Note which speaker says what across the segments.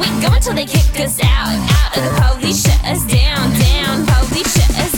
Speaker 1: We go until they kick us out, out. of the Police shut us down, down. Police shut us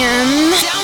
Speaker 1: Damn.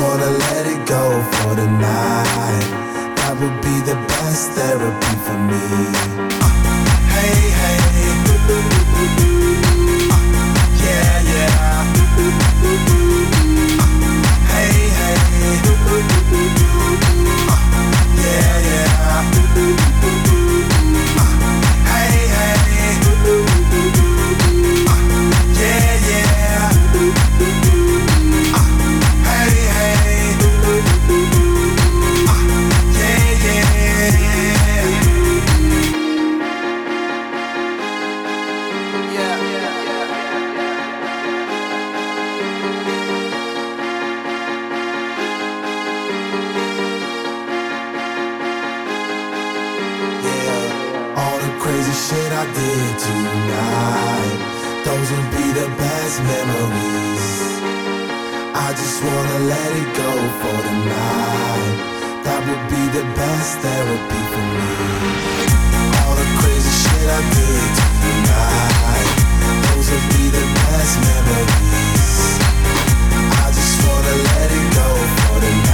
Speaker 1: gonna let it go for tonight. That would be the best therapy for me. Uh, hey, hey, uh, yeah, yeah. Uh, hey, hey, uh, yeah, yeah. tonight. Those will be the best memories. I
Speaker 2: just wanna let
Speaker 3: it go
Speaker 2: for tonight. That would be the
Speaker 3: best therapy
Speaker 2: for me. All the
Speaker 3: crazy shit
Speaker 2: I did tonight. Those will be
Speaker 3: the best
Speaker 2: memories. I just wanna let
Speaker 3: it go
Speaker 2: for tonight.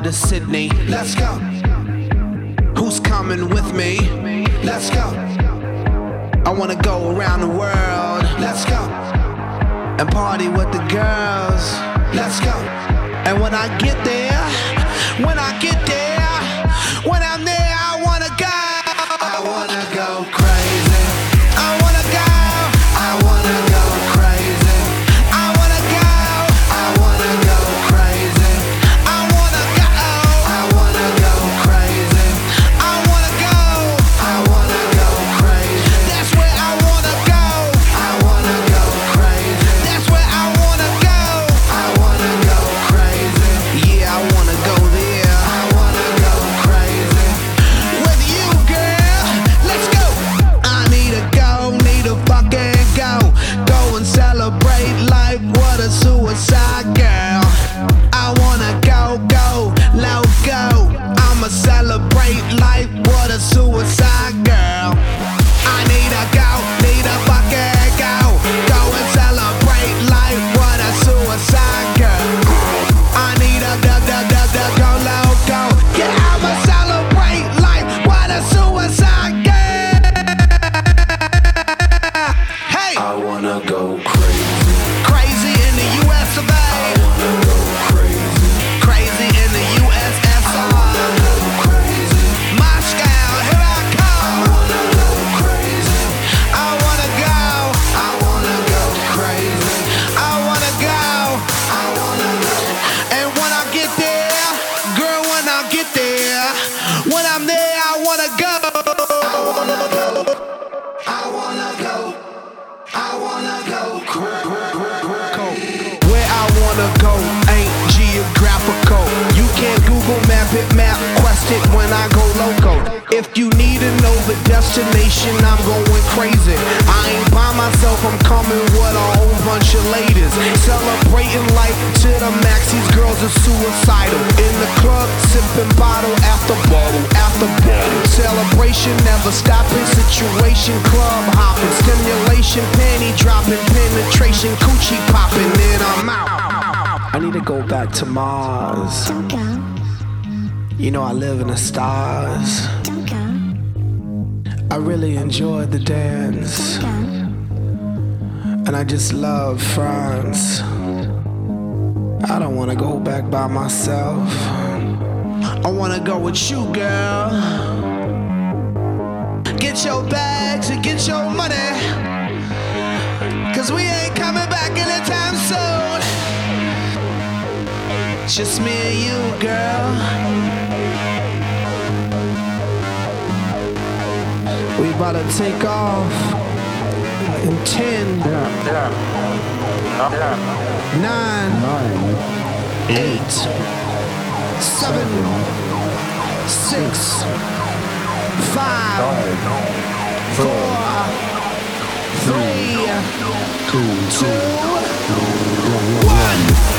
Speaker 2: Florida to Sydney.
Speaker 3: Let's go.
Speaker 2: Who's coming with me?
Speaker 3: Let's go.
Speaker 2: I wanna go around the world.
Speaker 3: Let's go.
Speaker 2: And party with the girls.
Speaker 3: Let's go.
Speaker 2: And when I get there, when I get there, when I'm there. go. Destination, I'm going crazy. I ain't by myself, I'm coming with a whole bunch of ladies. Celebrating life to the max, these girls are suicidal. In the club, sipping bottle after bottle after bottle. Celebration never stopping, situation club hopping, stimulation, panty dropping, penetration, coochie popping, then I'm out. I need to go back to Mars.
Speaker 4: Don't go,
Speaker 2: You know I live in the stars.
Speaker 4: don't go,
Speaker 2: I really enjoyed the dance, and I just love France. I don't wanna go back by myself. I wanna go with you, girl. Get your bags and get your money. Cause we ain't coming back anytime soon. Just me and you, girl. About to take off in 10, 9, 8, 7, 6, 5, 4, 3, 2, 1.
Speaker 3: I